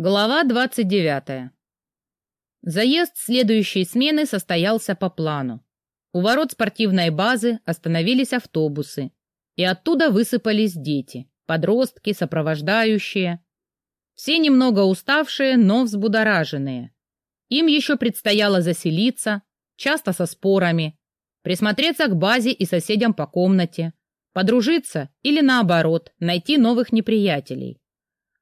Глава 29. Заезд следующей смены состоялся по плану. У ворот спортивной базы остановились автобусы, и оттуда высыпались дети, подростки, сопровождающие. Все немного уставшие, но взбудораженные. Им еще предстояло заселиться, часто со спорами, присмотреться к базе и соседям по комнате, подружиться или, наоборот, найти новых неприятелей.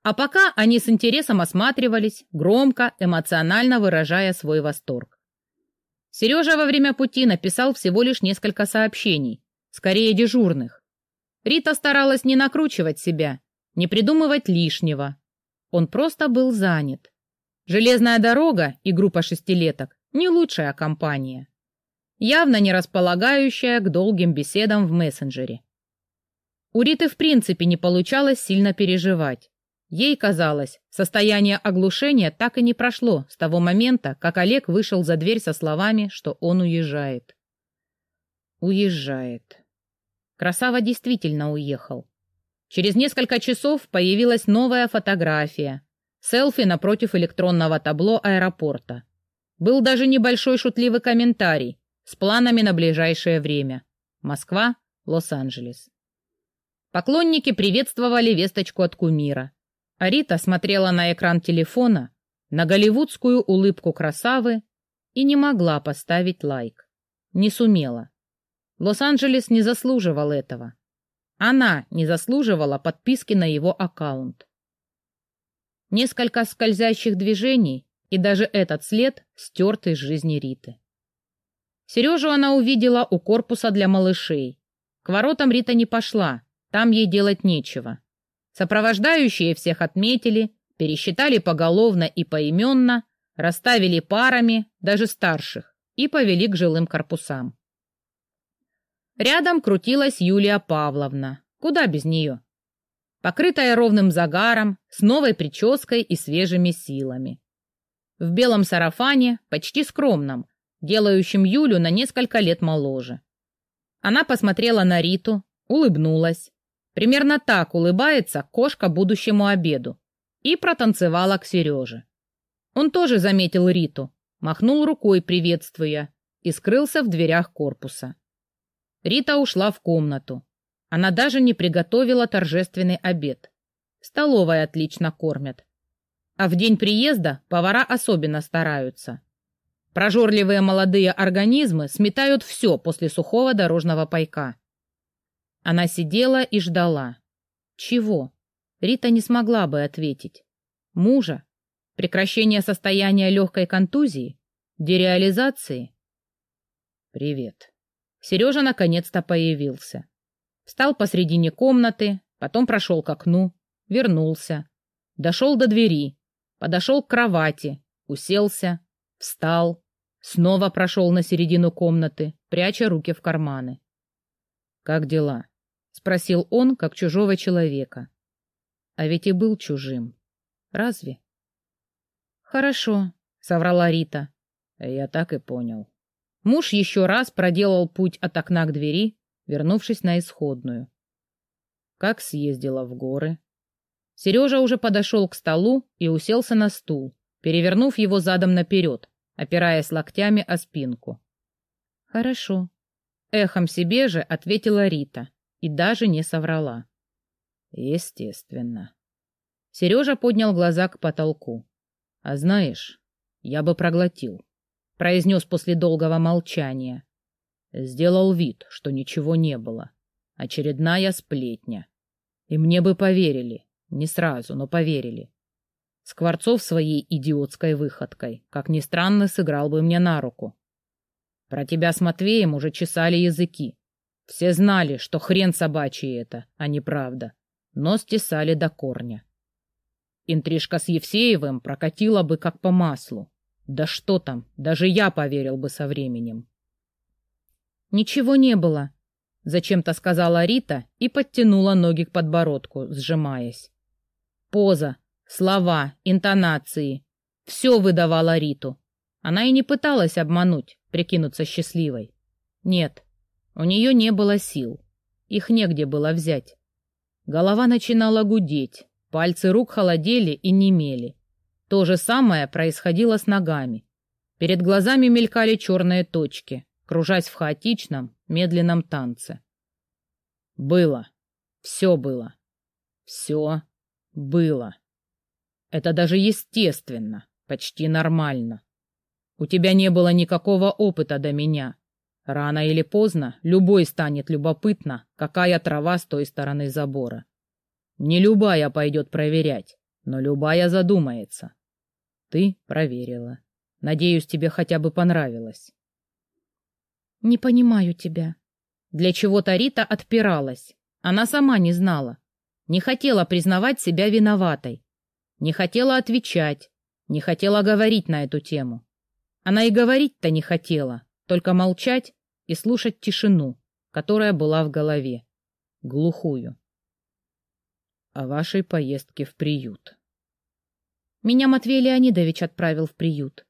А пока они с интересом осматривались, громко, эмоционально выражая свой восторг. Сережа во время пути написал всего лишь несколько сообщений, скорее дежурных. Рита старалась не накручивать себя, не придумывать лишнего. Он просто был занят. Железная дорога и группа шестилеток – не лучшая компания. Явно не располагающая к долгим беседам в мессенджере. У Риты в принципе не получалось сильно переживать. Ей казалось, состояние оглушения так и не прошло с того момента, как Олег вышел за дверь со словами, что он уезжает. Уезжает. Красава действительно уехал. Через несколько часов появилась новая фотография. Селфи напротив электронного табло аэропорта. Был даже небольшой шутливый комментарий с планами на ближайшее время. Москва, Лос-Анджелес. Поклонники приветствовали весточку от кумира. Арита смотрела на экран телефона, на голливудскую улыбку красавы и не могла поставить лайк. Не сумела. Лос-Анджелес не заслуживал этого. Она не заслуживала подписки на его аккаунт. Несколько скользящих движений, и даже этот след стерт из жизни Риты. Сережу она увидела у корпуса для малышей. К воротам Рита не пошла, там ей делать нечего. Сопровождающие всех отметили, пересчитали поголовно и поименно, расставили парами, даже старших, и повели к жилым корпусам. Рядом крутилась Юлия Павловна. Куда без нее? Покрытая ровным загаром, с новой прической и свежими силами. В белом сарафане, почти скромном, делающем Юлю на несколько лет моложе. Она посмотрела на Риту, улыбнулась, Примерно так улыбается кошка будущему обеду. И протанцевала к Сереже. Он тоже заметил Риту, махнул рукой, приветствуя, и скрылся в дверях корпуса. Рита ушла в комнату. Она даже не приготовила торжественный обед. Столовая отлично кормят. А в день приезда повара особенно стараются. Прожорливые молодые организмы сметают все после сухого дорожного пайка. Она сидела и ждала. Чего? Рита не смогла бы ответить. Мужа? Прекращение состояния легкой контузии? Дереализации? Привет. Сережа наконец-то появился. Встал посредине комнаты, потом прошел к окну, вернулся. Дошел до двери, подошел к кровати, уселся, встал, снова прошел на середину комнаты, пряча руки в карманы. «Как дела?» — спросил он, как чужого человека. А ведь и был чужим. Разве? «Хорошо», — соврала Рита. Я так и понял. Муж еще раз проделал путь от окна к двери, вернувшись на исходную. Как съездила в горы. Сережа уже подошел к столу и уселся на стул, перевернув его задом наперед, опираясь локтями о спинку. «Хорошо», — эхом себе же ответила Рита и даже не соврала. Естественно. Сережа поднял глаза к потолку. А знаешь, я бы проглотил, произнес после долгого молчания. Сделал вид, что ничего не было. Очередная сплетня. И мне бы поверили. Не сразу, но поверили. Скворцов своей идиотской выходкой, как ни странно, сыграл бы мне на руку. Про тебя с Матвеем уже чесали языки. Все знали, что хрен собачий это, а не правда, но стесали до корня. Интрижка с Евсеевым прокатила бы как по маслу. Да что там, даже я поверил бы со временем. «Ничего не было», — зачем-то сказала Рита и подтянула ноги к подбородку, сжимаясь. Поза, слова, интонации — все выдавала Риту. Она и не пыталась обмануть, прикинуться счастливой. Нет, у нее не было сил. Их негде было взять. Голова начинала гудеть, пальцы рук холодели и немели. То же самое происходило с ногами. Перед глазами мелькали черные точки, кружась в хаотичном, медленном танце. Было. Все было. Все было. Это даже естественно, почти нормально. У тебя не было никакого опыта до меня. Рано или поздно любой станет любопытно, какая трава с той стороны забора. Не любая пойдет проверять, но любая задумается. Ты проверила. Надеюсь, тебе хотя бы понравилось. Не понимаю тебя. Для чего-то Рита отпиралась. Она сама не знала. Не хотела признавать себя виноватой. Не хотела отвечать. Не хотела говорить на эту тему. Она и говорить-то не хотела, только молчать и слушать тишину, которая была в голове. Глухую. О вашей поездке в приют. Меня Матвей Леонидович отправил в приют.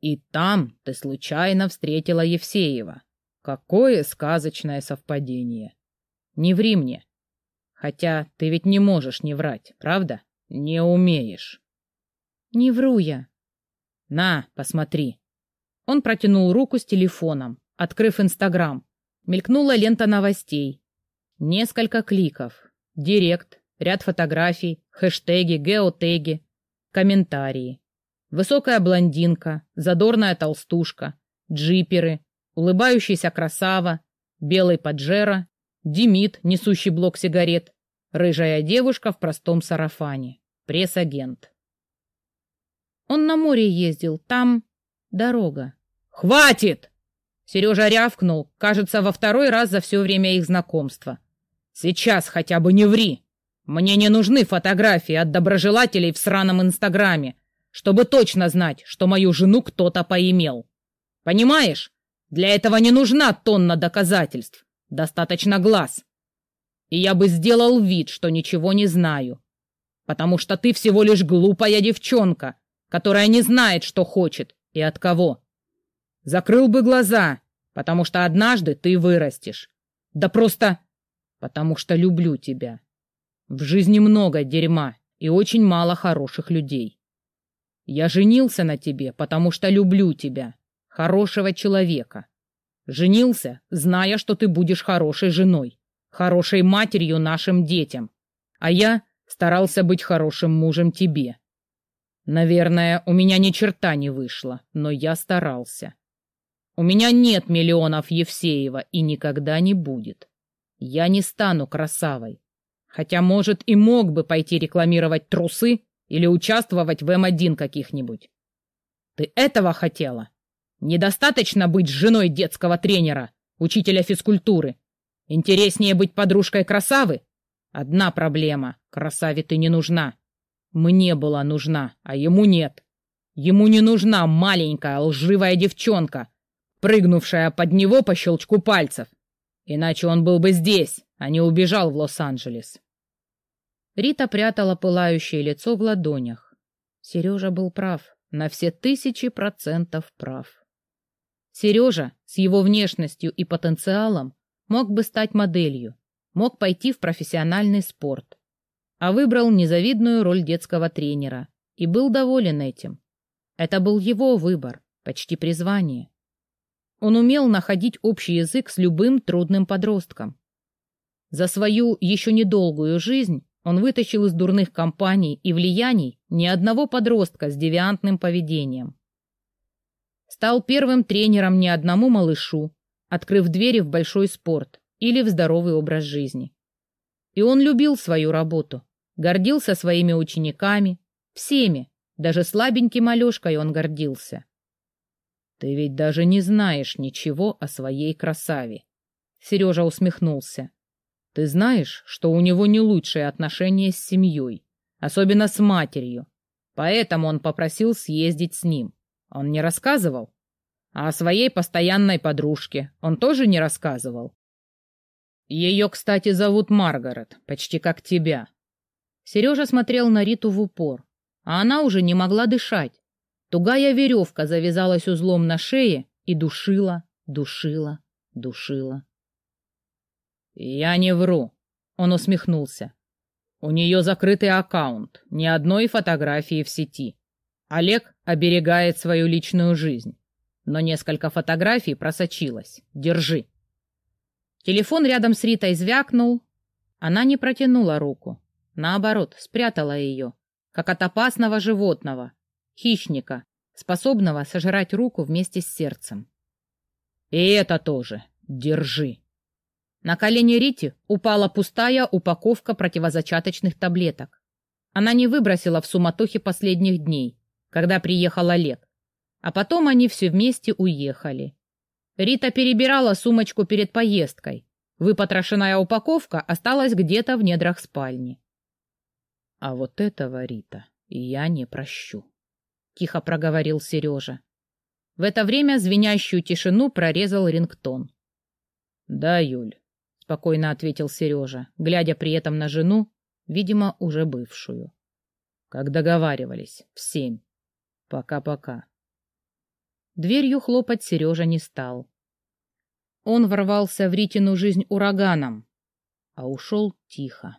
И там ты случайно встретила Евсеева. Какое сказочное совпадение. Не ври мне. Хотя ты ведь не можешь не врать, правда? Не умеешь. Не вру я. На, посмотри. Он протянул руку с телефоном, открыв Инстаграм. Мелькнула лента новостей. Несколько кликов. Директ, ряд фотографий, хэштеги, геотеги, комментарии. Высокая блондинка, задорная толстушка, джиперы, улыбающийся красава, белый поджера, Демид, несущий блок сигарет, рыжая девушка в простом сарафане, пресс-агент. Он на море ездил, там дорога. «Хватит!» Сережа рявкнул, кажется, во второй раз за все время их знакомства. «Сейчас хотя бы не ври! Мне не нужны фотографии от доброжелателей в сраном Инстаграме, чтобы точно знать, что мою жену кто-то поимел. Понимаешь? Для этого не нужна тонна доказательств. Достаточно глаз. И я бы сделал вид, что ничего не знаю. Потому что ты всего лишь глупая девчонка, которая не знает, что хочет и от кого. Закрыл бы глаза, потому что однажды ты вырастешь. Да просто потому что люблю тебя. В жизни много дерьма и очень мало хороших людей. Я женился на тебе, потому что люблю тебя, хорошего человека. Женился, зная, что ты будешь хорошей женой, хорошей матерью нашим детям. А я старался быть хорошим мужем тебе. Наверное, у меня ни черта не вышло, но я старался. У меня нет миллионов Евсеева и никогда не будет. Я не стану красавой. Хотя, может, и мог бы пойти рекламировать трусы или участвовать в М1 каких-нибудь. Ты этого хотела? Недостаточно быть женой детского тренера, учителя физкультуры. Интереснее быть подружкой красавы? Одна проблема — красаве ты не нужна. Мне была нужна, а ему нет. Ему не нужна маленькая лживая девчонка, прыгнувшая под него по щелчку пальцев. Иначе он был бы здесь, а не убежал в Лос-Анджелес. Рита прятала пылающее лицо в ладонях. Сережа был прав, на все тысячи процентов прав. Сережа с его внешностью и потенциалом мог бы стать моделью, мог пойти в профессиональный спорт, а выбрал незавидную роль детского тренера и был доволен этим. Это был его выбор, почти призвание. Он умел находить общий язык с любым трудным подростком. За свою еще недолгую жизнь он вытащил из дурных компаний и влияний ни одного подростка с девиантным поведением. Стал первым тренером ни одному малышу, открыв двери в большой спорт или в здоровый образ жизни. И он любил свою работу, гордился своими учениками, всеми, даже слабеньким Алешкой он гордился. «Ты ведь даже не знаешь ничего о своей красаве», — Сережа усмехнулся. Ты знаешь, что у него не лучшие отношения с семьей, особенно с матерью. Поэтому он попросил съездить с ним. Он не рассказывал? А о своей постоянной подружке он тоже не рассказывал? Ее, кстати, зовут Маргарет, почти как тебя. Сережа смотрел на Риту в упор, а она уже не могла дышать. Тугая веревка завязалась узлом на шее и душила, душила, душила. «Я не вру», — он усмехнулся. «У нее закрытый аккаунт, ни одной фотографии в сети. Олег оберегает свою личную жизнь. Но несколько фотографий просочилось. Держи. Телефон рядом с Ритой звякнул. Она не протянула руку. Наоборот, спрятала ее, как от опасного животного, хищника, способного сожрать руку вместе с сердцем. И это тоже. Держи. На колени Рити упала пустая упаковка противозачаточных таблеток. Она не выбросила в суматохе последних дней, когда приехал Олег. А потом они все вместе уехали. Рита перебирала сумочку перед поездкой. Выпотрошенная упаковка осталась где-то в недрах спальни. А вот этого, Рита, я не прощу, — тихо проговорил Сережа. В это время звенящую тишину прорезал рингтон. — Да, Юль, — спокойно ответил Сережа, глядя при этом на жену, видимо, уже бывшую. — Как договаривались, в семь. Пока-пока. Дверью хлопать Сережа не стал. Он ворвался в Ритину жизнь ураганом, а ушел тихо.